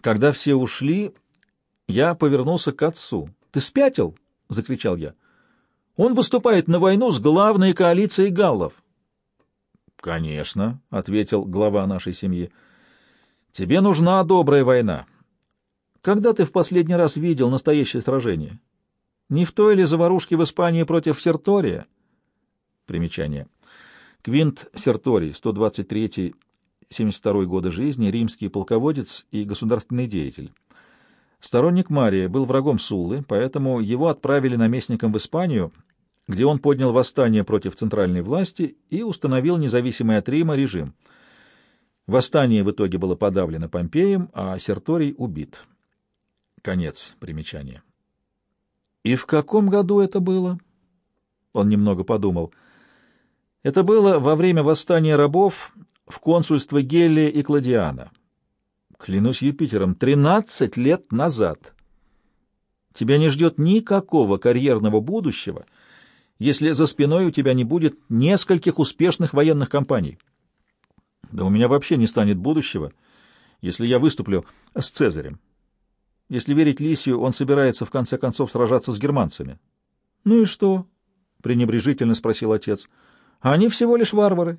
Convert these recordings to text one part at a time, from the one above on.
Когда все ушли, я повернулся к отцу. «Ты спятил?» — закричал я. «Он выступает на войну с главной коалицией галлов». «Конечно», — ответил глава нашей семьи. «Тебе нужна добрая война. Когда ты в последний раз видел настоящее сражение? Не в той ли заварушке в Испании против Сертория?» Примечание. Квинт Серторий, 123-72 годы жизни, римский полководец и государственный деятель. Сторонник Мария был врагом Суллы, поэтому его отправили наместником в Испанию, где он поднял восстание против центральной власти и установил независимый от Рима режим. Восстание в итоге было подавлено Помпеем, а Серторий убит. Конец примечания. «И в каком году это было?» Он немного подумал. «Это было во время восстания рабов в консульство Гелия и Кладиана. Клянусь Юпитером, тринадцать лет назад. Тебя не ждет никакого карьерного будущего, если за спиной у тебя не будет нескольких успешных военных кампаний. Да у меня вообще не станет будущего, если я выступлю с Цезарем. Если верить Лисию, он собирается в конце концов сражаться с германцами. — Ну и что? — пренебрежительно спросил отец. — Они всего лишь варвары.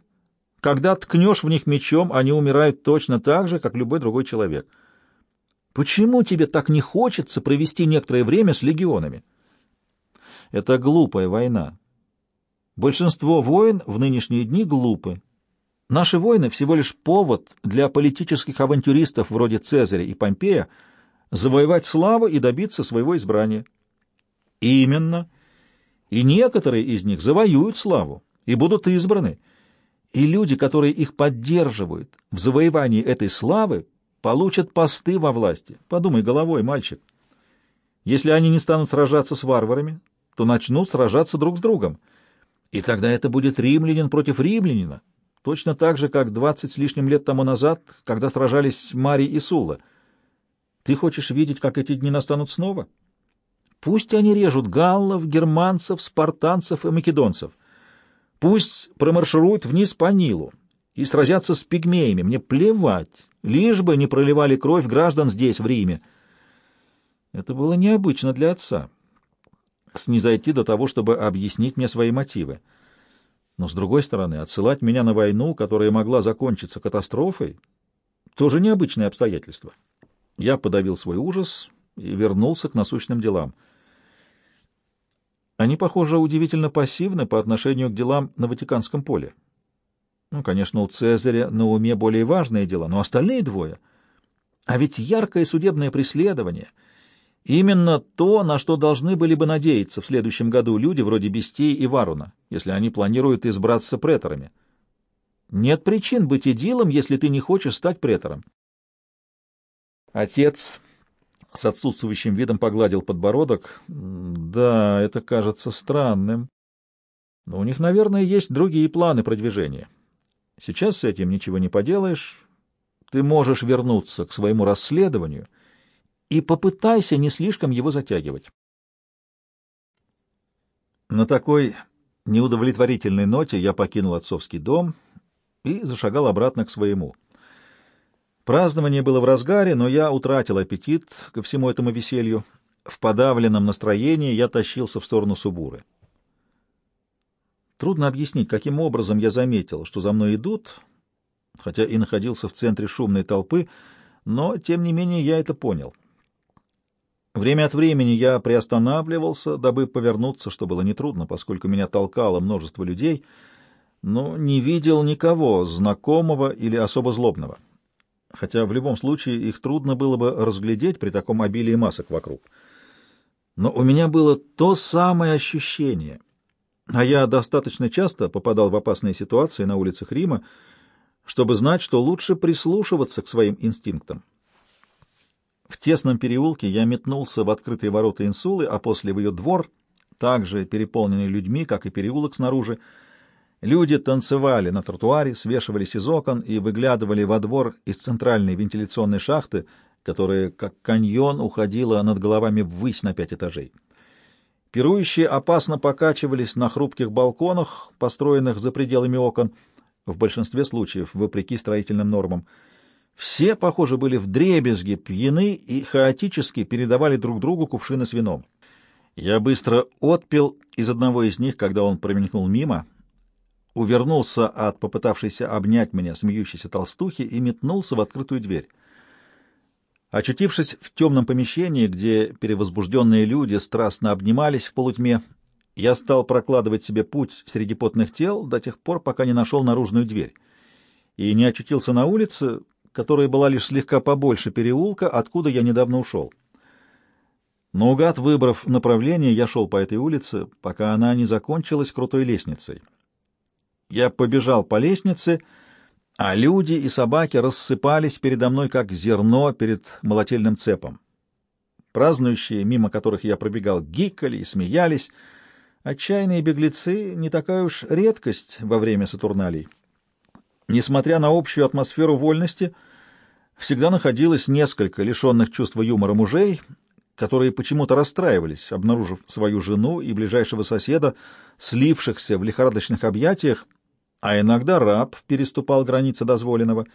Когда ткнешь в них мечом, они умирают точно так же, как любой другой человек. Почему тебе так не хочется провести некоторое время с легионами? Это глупая война. Большинство войн в нынешние дни глупы. Наши войны всего лишь повод для политических авантюристов вроде Цезаря и Помпея завоевать славу и добиться своего избрания. Именно. И некоторые из них завоюют славу и будут избраны — и люди, которые их поддерживают в завоевании этой славы, получат посты во власти. Подумай головой, мальчик. Если они не станут сражаться с варварами, то начнут сражаться друг с другом. И тогда это будет римлянин против римлянина, точно так же, как двадцать с лишним лет тому назад, когда сражались Марий и Сула. Ты хочешь видеть, как эти дни настанут снова? Пусть они режут галлов, германцев, спартанцев и македонцев — Пусть промаршируют вниз по Нилу и сразятся с пигмеями. Мне плевать, лишь бы не проливали кровь граждан здесь, в Риме. Это было необычно для отца. Снизойти до того, чтобы объяснить мне свои мотивы. Но, с другой стороны, отсылать меня на войну, которая могла закончиться катастрофой, тоже необычное обстоятельство. Я подавил свой ужас и вернулся к насущным делам — они, похоже, удивительно пассивны по отношению к делам на Ватиканском поле. Ну, конечно, у Цезаря на уме более важные дела, но остальные двое... А ведь яркое судебное преследование — именно то, на что должны были бы надеяться в следующем году люди вроде Бестии и Варуна, если они планируют избраться преторами. Нет причин быть идилом, если ты не хочешь стать претором. Отец с отсутствующим видом погладил подбородок. Да, это кажется странным. Но у них, наверное, есть другие планы продвижения. Сейчас с этим ничего не поделаешь. Ты можешь вернуться к своему расследованию и попытайся не слишком его затягивать. На такой неудовлетворительной ноте я покинул отцовский дом и зашагал обратно к своему. Празднование было в разгаре, но я утратил аппетит ко всему этому веселью. В подавленном настроении я тащился в сторону Субуры. Трудно объяснить, каким образом я заметил, что за мной идут, хотя и находился в центре шумной толпы, но, тем не менее, я это понял. Время от времени я приостанавливался, дабы повернуться, что было нетрудно, поскольку меня толкало множество людей, но не видел никого знакомого или особо злобного хотя в любом случае их трудно было бы разглядеть при таком обилии масок вокруг. Но у меня было то самое ощущение, а я достаточно часто попадал в опасные ситуации на улицах Рима, чтобы знать, что лучше прислушиваться к своим инстинктам. В тесном переулке я метнулся в открытые ворота Инсулы, а после в ее двор, также переполненный людьми, как и переулок снаружи, Люди танцевали на тротуаре, свешивались из окон и выглядывали во двор из центральной вентиляционной шахты, которая, как каньон, уходила над головами ввысь на пять этажей. Пирующие опасно покачивались на хрупких балконах, построенных за пределами окон, в большинстве случаев, вопреки строительным нормам. Все, похоже, были вдребезги пьяны и хаотически передавали друг другу кувшины с вином. Я быстро отпил из одного из них, когда он промелькнул мимо, увернулся от попытавшейся обнять меня смеющейся толстухи и метнулся в открытую дверь. Очутившись в темном помещении, где перевозбужденные люди страстно обнимались в полутьме, я стал прокладывать себе путь среди потных тел до тех пор, пока не нашел наружную дверь, и не очутился на улице, которая была лишь слегка побольше переулка, откуда я недавно ушел. Наугад выбрав направление, я шел по этой улице, пока она не закончилась крутой лестницей. Я побежал по лестнице, а люди и собаки рассыпались передо мной, как зерно перед молотельным цепом. Празднующие, мимо которых я пробегал, гикали и смеялись. Отчаянные беглецы — не такая уж редкость во время Сатурналей. Несмотря на общую атмосферу вольности, всегда находилось несколько лишенных чувства юмора мужей, которые почему-то расстраивались, обнаружив свою жену и ближайшего соседа, слившихся в лихорадочных объятиях, а иногда раб переступал границы дозволенного,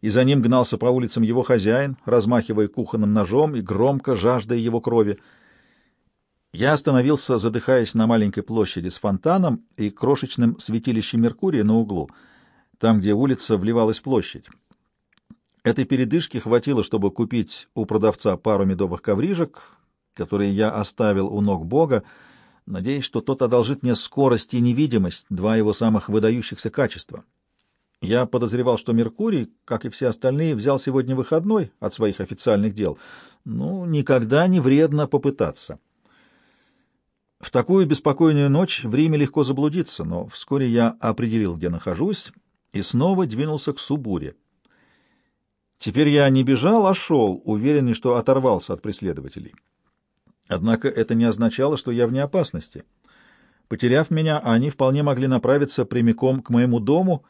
и за ним гнался по улицам его хозяин, размахивая кухонным ножом и громко жаждая его крови. Я остановился, задыхаясь на маленькой площади с фонтаном и крошечным святилищем Меркурия на углу — там, где улица вливалась в площадь. Этой передышки хватило, чтобы купить у продавца пару медовых коврижек, которые я оставил у ног Бога, надеясь, что тот одолжит мне скорость и невидимость, два его самых выдающихся качества. Я подозревал, что Меркурий, как и все остальные, взял сегодня выходной от своих официальных дел. Ну, никогда не вредно попытаться. В такую беспокойную ночь в Риме легко заблудиться, но вскоре я определил, где нахожусь, и снова двинулся к Субуре. Теперь я не бежал, а шел, уверенный, что оторвался от преследователей. Однако это не означало, что я вне опасности. Потеряв меня, они вполне могли направиться прямиком к моему дому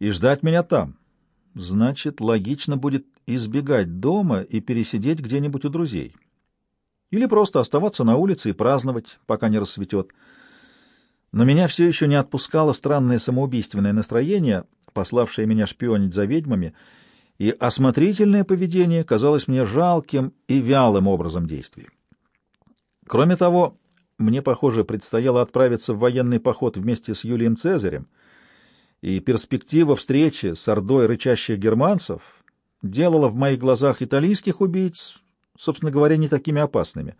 и ждать меня там. Значит, логично будет избегать дома и пересидеть где-нибудь у друзей. Или просто оставаться на улице и праздновать, пока не рассветет. Но меня все еще не отпускало странное самоубийственное настроение, пославшее меня шпионить за ведьмами, и осмотрительное поведение казалось мне жалким и вялым образом действий. Кроме того, мне, похоже, предстояло отправиться в военный поход вместе с Юлием Цезарем, и перспектива встречи с ордой рычащих германцев делала в моих глазах итальянских убийц, собственно говоря, не такими опасными.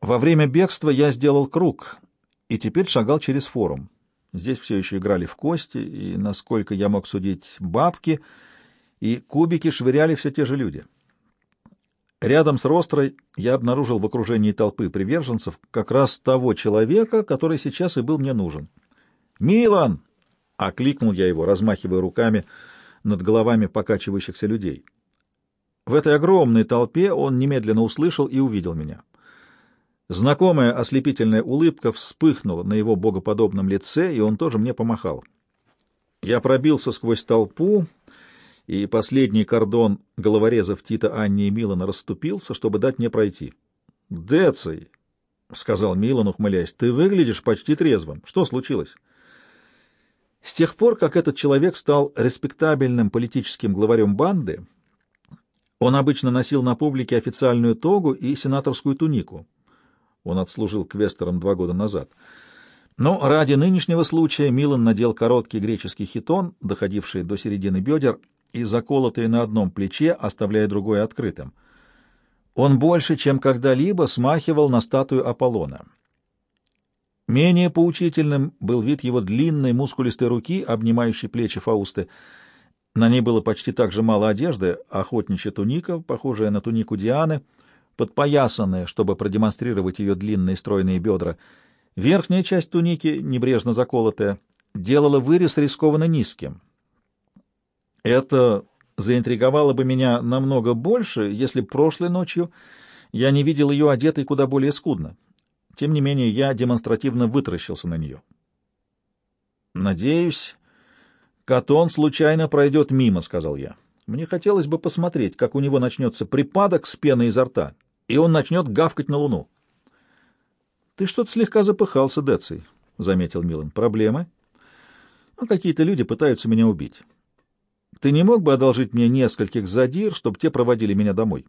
Во время бегства я сделал круг и теперь шагал через форум. Здесь все еще играли в кости, и, насколько я мог судить, бабки, и кубики швыряли все те же люди. Рядом с Рострой я обнаружил в окружении толпы приверженцев как раз того человека, который сейчас и был мне нужен. «Милан!» — окликнул я его, размахивая руками над головами покачивающихся людей. В этой огромной толпе он немедленно услышал и увидел меня. Знакомая ослепительная улыбка вспыхнула на его богоподобном лице, и он тоже мне помахал. Я пробился сквозь толпу, и последний кордон головорезов Тита, Анни и Милана расступился, чтобы дать мне пройти. — Деций, — сказал Милан, ухмыляясь, — ты выглядишь почти трезвым. Что случилось? С тех пор, как этот человек стал респектабельным политическим главарем банды, он обычно носил на публике официальную тогу и сенаторскую тунику. Он отслужил квестором два года назад. Но ради нынешнего случая Милан надел короткий греческий хитон, доходивший до середины бедер, и заколотый на одном плече, оставляя другое открытым. Он больше, чем когда-либо, смахивал на статую Аполлона. Менее поучительным был вид его длинной мускулистой руки, обнимающей плечи Фаусты. На ней было почти так же мало одежды, охотничья туника, похожая на тунику Дианы — подпоясанная, чтобы продемонстрировать ее длинные стройные бедра. Верхняя часть туники, небрежно заколотая, делала вырез рискованно низким. Это заинтриговало бы меня намного больше, если прошлой ночью я не видел ее одетой куда более скудно. Тем не менее, я демонстративно вытаращился на нее. «Надеюсь, Катон случайно пройдет мимо», — сказал я. «Мне хотелось бы посмотреть, как у него начнется припадок с пеной изо рта, и он начнет гавкать на луну. — Ты что-то слегка запыхался, Деций, — заметил Милан. — Проблемы? Ну, какие-то люди пытаются меня убить. Ты не мог бы одолжить мне нескольких задир, чтобы те проводили меня домой?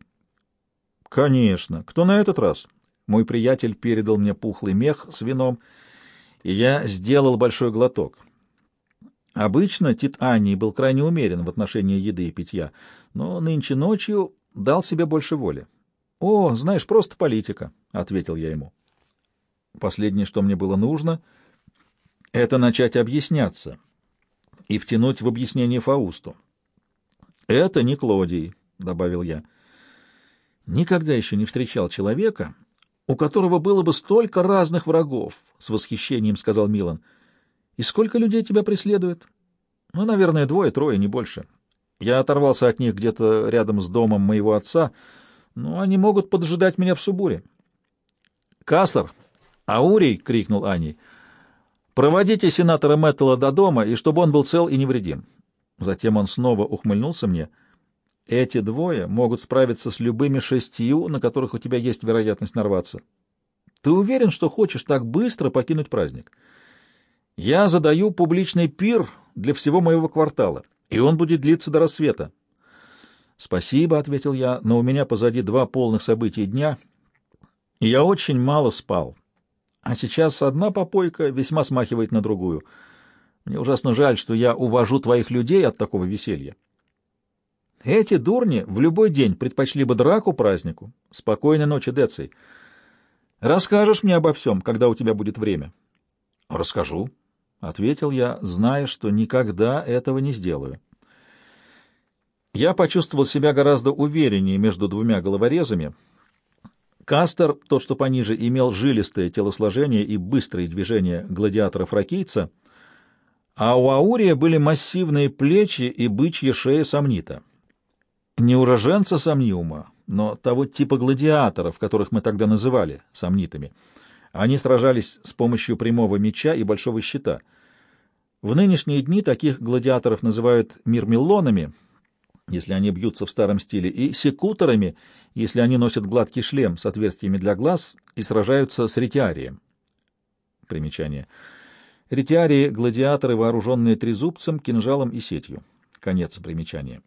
— Конечно. Кто на этот раз? Мой приятель передал мне пухлый мех с вином, и я сделал большой глоток. Обычно Тит Анни был крайне умерен в отношении еды и питья, но нынче ночью дал себе больше воли. — О, знаешь, просто политика, — ответил я ему. Последнее, что мне было нужно, — это начать объясняться и втянуть в объяснение Фаусту. — Это не Клодий, — добавил я. Никогда еще не встречал человека, у которого было бы столько разных врагов, — с восхищением сказал Милан. — И сколько людей тебя преследует? — Ну, наверное, двое-трое, не больше. Я оторвался от них где-то рядом с домом моего отца, но они могут поджидать меня в Субуре. — Каслер! Аурий! — крикнул Ани. — Проводите сенатора Мэттела до дома, и чтобы он был цел и невредим. Затем он снова ухмыльнулся мне. Эти двое могут справиться с любыми шестью, на которых у тебя есть вероятность нарваться. Ты уверен, что хочешь так быстро покинуть праздник? Я задаю публичный пир для всего моего квартала, и он будет длиться до рассвета. Спасибо, — ответил я, — но у меня позади два полных событий дня, и я очень мало спал. А сейчас одна попойка весьма смахивает на другую — мне ужасно жаль, что я увожу твоих людей от такого веселья. Эти дурни в любой день предпочли бы драку празднику. Спокойной ночи, Деций. Расскажешь мне обо всем, когда у тебя будет время? — Расскажу, — ответил я, зная, что никогда этого не сделаю. Я почувствовал себя гораздо увереннее между двумя головорезами. Кастер, тот, что пониже, имел жилистое телосложение и быстрые движения гладиатора-фракийца — а у Аурия были массивные плечи и бычья шея сомнита. Не уроженца сомниума, но того типа гладиаторов, которых мы тогда называли сомнитами. Они сражались с помощью прямого меча и большого щита. В нынешние дни таких гладиаторов называют мирмиллонами, если они бьются в старом стиле, и секуторами, если они носят гладкий шлем с отверстиями для глаз и сражаются с ретиарием. Примечание — Ретиарии — гладиаторы, вооруженные трезубцем, кинжалом и сетью. Конец примечания.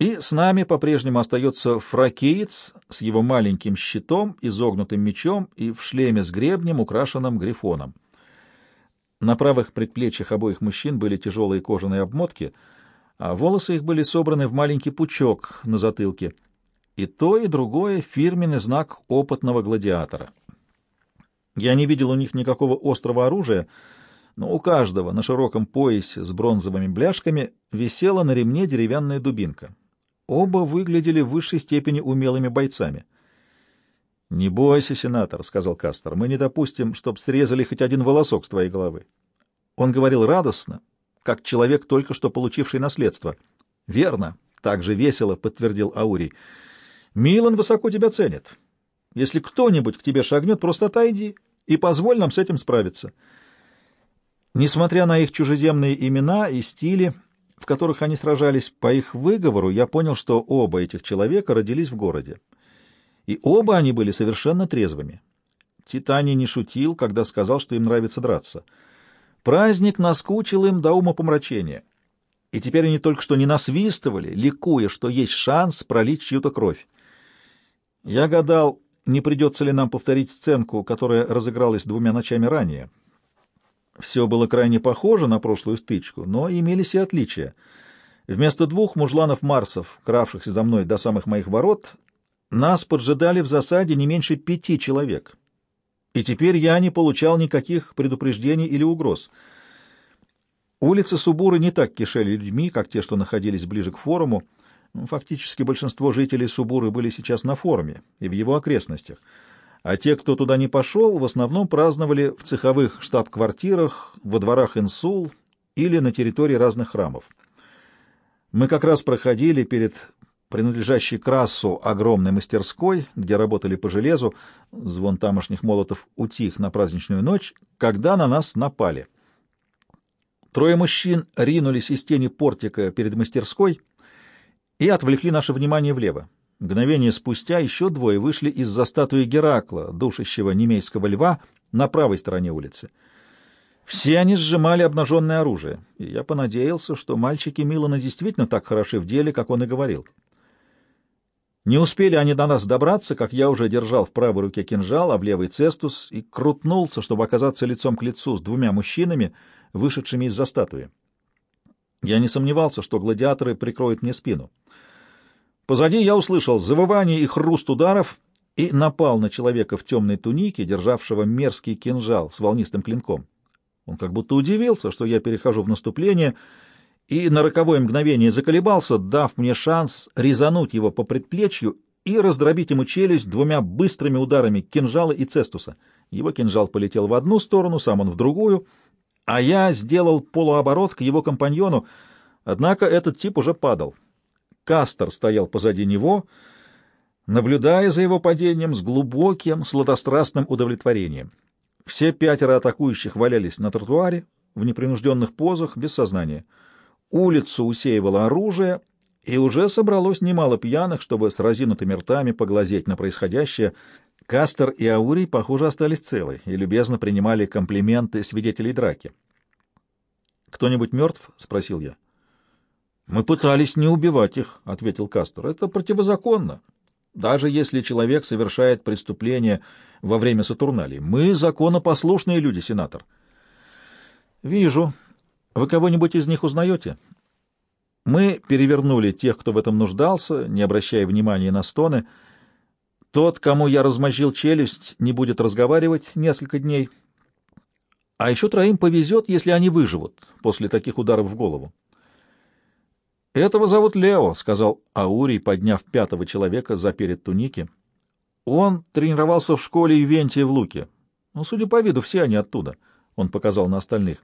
И с нами по-прежнему остается фракиец с его маленьким щитом, изогнутым мечом и в шлеме с гребнем, украшенным грифоном. На правых предплечьях обоих мужчин были тяжелые кожаные обмотки, а волосы их были собраны в маленький пучок на затылке. И то, и другое — фирменный знак опытного гладиатора — я не видел у них никакого острого оружия, но у каждого на широком поясе с бронзовыми бляшками висела на ремне деревянная дубинка. Оба выглядели в высшей степени умелыми бойцами. — Не бойся, сенатор, — сказал Кастер, — мы не допустим, чтоб срезали хоть один волосок с твоей головы. Он говорил радостно, как человек, только что получивший наследство. — Верно, — так же весело подтвердил Аурий. — Милан высоко тебя ценит. Если кто-нибудь к тебе шагнет, просто отойди и позволь нам с этим справиться. Несмотря на их чужеземные имена и стили, в которых они сражались, по их выговору я понял, что оба этих человека родились в городе. И оба они были совершенно трезвыми. Титани не шутил, когда сказал, что им нравится драться. Праздник наскучил им до ума помрачения. И теперь они только что не насвистывали, ликуя, что есть шанс пролить чью-то кровь. Я гадал, не придется ли нам повторить сценку, которая разыгралась двумя ночами ранее. Все было крайне похоже на прошлую стычку, но имелись и отличия. Вместо двух мужланов-марсов, кравшихся за мной до самых моих ворот, нас поджидали в засаде не меньше пяти человек. И теперь я не получал никаких предупреждений или угроз. Улицы Субуры не так кишели людьми, как те, что находились ближе к форуму, фактически большинство жителей Субуры были сейчас на форуме и в его окрестностях, а те, кто туда не пошел, в основном праздновали в цеховых штаб-квартирах, во дворах Инсул или на территории разных храмов. Мы как раз проходили перед принадлежащей Красу огромной мастерской, где работали по железу, звон тамошних молотов утих на праздничную ночь, когда на нас напали. Трое мужчин ринулись из тени портика перед мастерской — и отвлекли наше внимание влево. Мгновение спустя еще двое вышли из-за статуи Геракла, душащего немейского льва, на правой стороне улицы. Все они сжимали обнаженное оружие, и я понадеялся, что мальчики Милана действительно так хороши в деле, как он и говорил. Не успели они до нас добраться, как я уже держал в правой руке кинжал, а в левой цестус, и крутнулся, чтобы оказаться лицом к лицу с двумя мужчинами, вышедшими из-за статуи. Я не сомневался, что гладиаторы прикроют мне спину. Позади я услышал завывание и хруст ударов и напал на человека в темной тунике, державшего мерзкий кинжал с волнистым клинком. Он как будто удивился, что я перехожу в наступление, и на роковое мгновение заколебался, дав мне шанс резануть его по предплечью и раздробить ему челюсть двумя быстрыми ударами кинжала и цестуса. Его кинжал полетел в одну сторону, сам он в другую, а я сделал полуоборот к его компаньону, однако этот тип уже падал. Кастер стоял позади него, наблюдая за его падением с глубоким, сладострастным удовлетворением. Все пятеро атакующих валялись на тротуаре, в непринужденных позах, без сознания. Улицу усеивало оружие, и уже собралось немало пьяных, чтобы с разинутыми ртами поглазеть на происходящее. Кастер и Аурий, похоже, остались целы и любезно принимали комплименты свидетелей драки. «Кто-нибудь мертв?» — спросил я. «Мы пытались не убивать их», — ответил Кастер. «Это противозаконно. Даже если человек совершает преступление во время Сатурналии. Мы законопослушные люди, сенатор. Вижу. Вы кого-нибудь из них узнаете? Мы перевернули тех, кто в этом нуждался, не обращая внимания на стоны. Тот, кому я размозжил челюсть, не будет разговаривать несколько дней. А еще троим повезет, если они выживут после таких ударов в голову. «Этого зовут Лео», — сказал Аурий, подняв пятого человека за перед туники. «Он тренировался в школе Ивентия в Луке. Ну, судя по виду, все они оттуда», — он показал на остальных.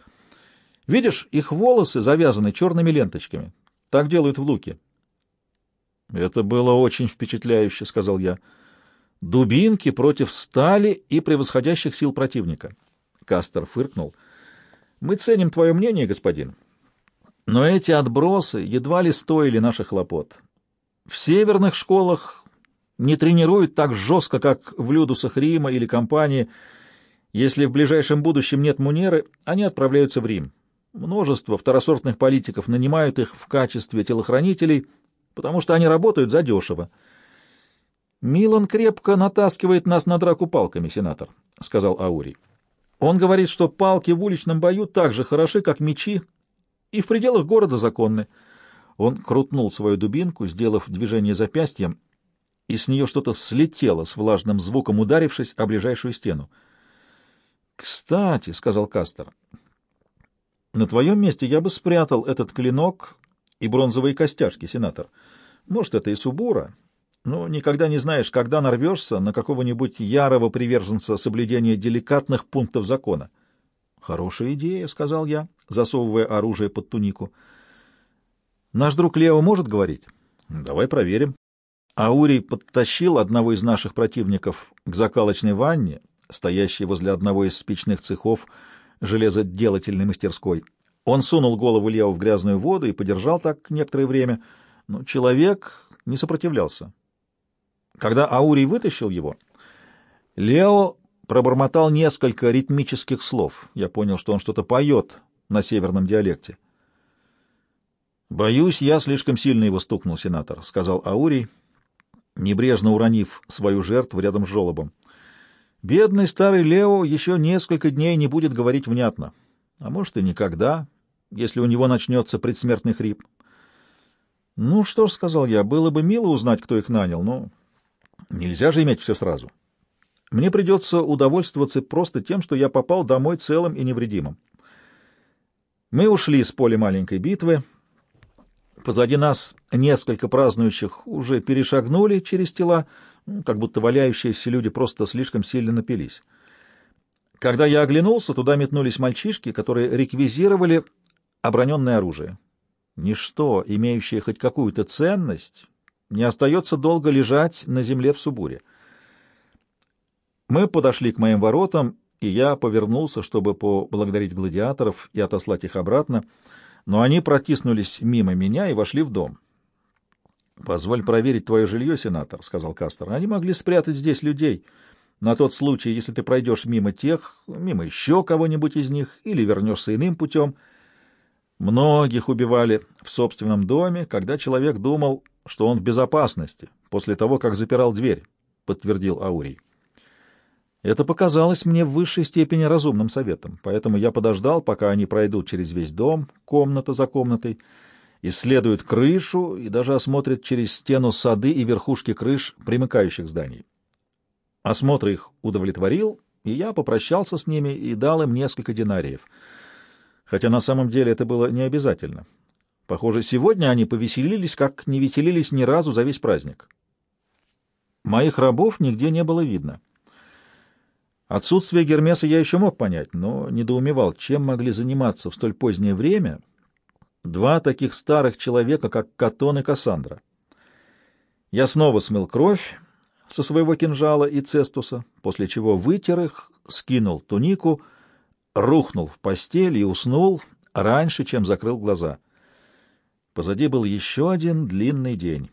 «Видишь, их волосы завязаны черными ленточками. Так делают в Луке». «Это было очень впечатляюще», — сказал я. «Дубинки против стали и превосходящих сил противника». Кастер фыркнул. «Мы ценим твое мнение, господин». Но эти отбросы едва ли стоили наших хлопот. В северных школах не тренируют так жестко, как в Людусах Рима или компании. Если в ближайшем будущем нет Мунеры, они отправляются в Рим. Множество второсортных политиков нанимают их в качестве телохранителей, потому что они работают задешево. «Милан крепко натаскивает нас на драку палками, сенатор», — сказал Аурий. «Он говорит, что палки в уличном бою так же хороши, как мечи и в пределах города законны. Он крутнул свою дубинку, сделав движение запястьем, и с нее что-то слетело с влажным звуком, ударившись о ближайшую стену. «Кстати», — сказал Кастер, — «на твоем месте я бы спрятал этот клинок и бронзовые костяшки, сенатор. Может, это и субура, но никогда не знаешь, когда нарвешься на какого-нибудь ярого приверженца соблюдения деликатных пунктов закона». «Хорошая идея», — сказал я, засовывая оружие под тунику. «Наш друг Лео может говорить?» «Давай проверим». Аурий подтащил одного из наших противников к закалочной ванне, стоящей возле одного из спичных цехов железоделательной мастерской. Он сунул голову Лео в грязную воду и подержал так некоторое время, но человек не сопротивлялся. Когда Аурий вытащил его, Лео пробормотал несколько ритмических слов. Я понял, что он что-то поет на северном диалекте. «Боюсь, я слишком сильно его стукнул, сенатор», — сказал Аурий, небрежно уронив свою жертву рядом с жолобом. «Бедный старый Лео еще несколько дней не будет говорить внятно, а может и никогда, если у него начнется предсмертный хрип». «Ну что ж», — сказал я, — «было бы мило узнать, кто их нанял, но нельзя же иметь все сразу». Мне придется удовольствоваться просто тем, что я попал домой целым и невредимым. Мы ушли с поля маленькой битвы. Позади нас несколько празднующих уже перешагнули через тела, как будто валяющиеся люди просто слишком сильно напились. Когда я оглянулся, туда метнулись мальчишки, которые реквизировали оброненное оружие. Ничто, имеющее хоть какую-то ценность, не остается долго лежать на земле в Субуре. Мы подошли к моим воротам, и я повернулся, чтобы поблагодарить гладиаторов и отослать их обратно, но они протиснулись мимо меня и вошли в дом. — Позволь проверить твое жилье, сенатор, — сказал Кастер. — Они могли спрятать здесь людей. на тот случай, если ты пройдешь мимо тех, мимо еще кого-нибудь из них, или вернешься иным путем. Многих убивали в собственном доме, когда человек думал, что он в безопасности, после того, как запирал дверь, — подтвердил Аурий. Это показалось мне в высшей степени разумным советом, поэтому я подождал, пока они пройдут через весь дом, комната за комнатой, исследуют крышу и даже осмотрят через стену сады и верхушки крыш примыкающих зданий. Осмотр их удовлетворил, и я попрощался с ними и дал им несколько динариев. Хотя на самом деле это было не обязательно. Похоже, сегодня они повеселились, как не веселились ни разу за весь праздник. Моих рабов нигде не было видно. Отсутствие Гермеса я еще мог понять, но недоумевал, чем могли заниматься в столь позднее время два таких старых человека, как Катон и Кассандра. Я снова смыл кровь, со своего кинжала и цестуса, после чего вытер их, скинул тунику, рухнул в постель и уснул раньше, чем закрыл глаза. Позади был еще один длинный день.